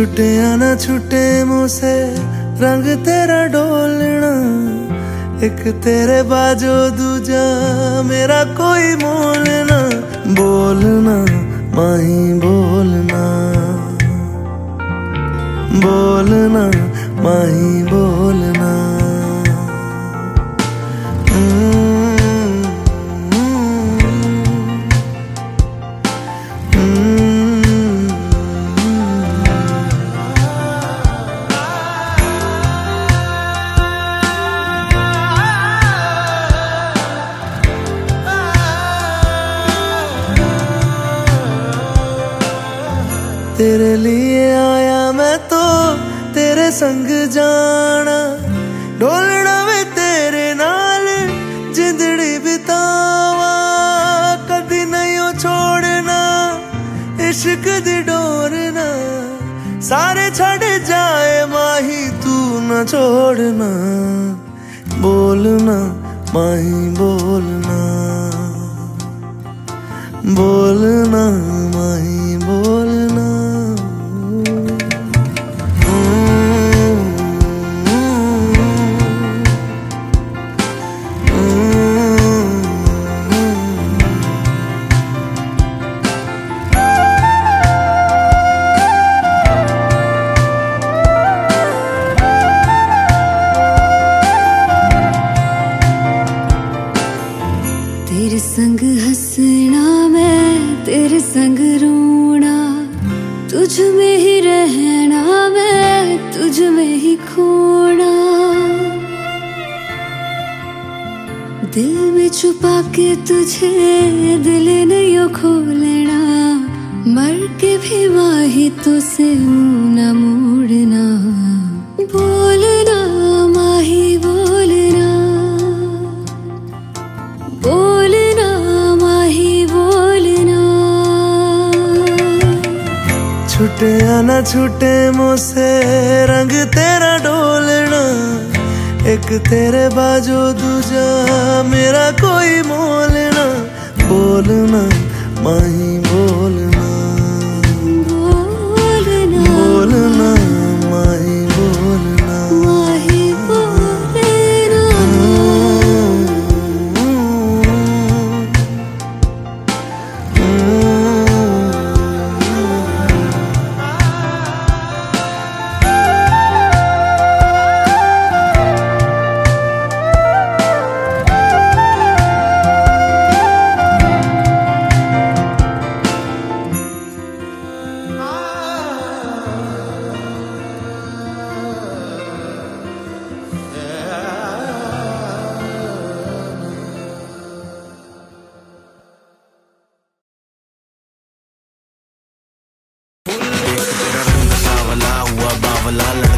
छुटे या ना छुटे मुझसे, रंग तेरा डोलना, एक तेरे बाजो दूजा, मेरा कोई मोल ना बोलना, माही बोलना बोलना, माही बोलना। तेरे लिए आया मैं तो तेरे संग जाना। ढोलना वे तेरे नाल, जिंदड़ी बितावा। कदी नहीं छोड़ना, इश्क दी डोरना सारे छड़ जाए, माही तू न छोड़ना। बोलना, माही बोलना। बोलना, माही बोलना। तुझ में ही रहना मैं, तुझ में ही खोना। दिल में छुपा के तुझे, दिल नहीं खोलना मर के भी माही तुझसे न मोड़ना। बोलना छुटे आना छूटे मुझसे, रंग तेरा डोलना, एक तेरे बाजो दूजा, मेरा कोई मोलना, बोलना, माही la la